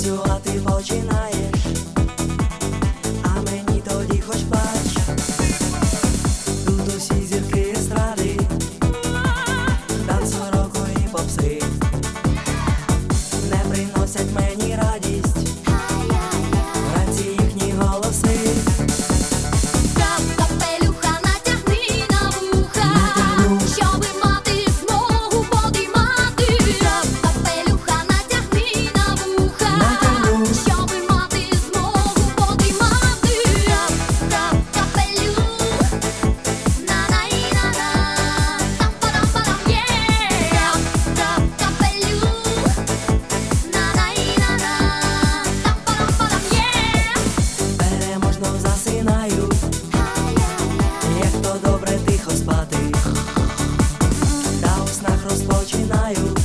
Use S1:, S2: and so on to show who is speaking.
S1: радио, а ты молчи засинаю, як то добре тихо спати, та у снах розпочинаю.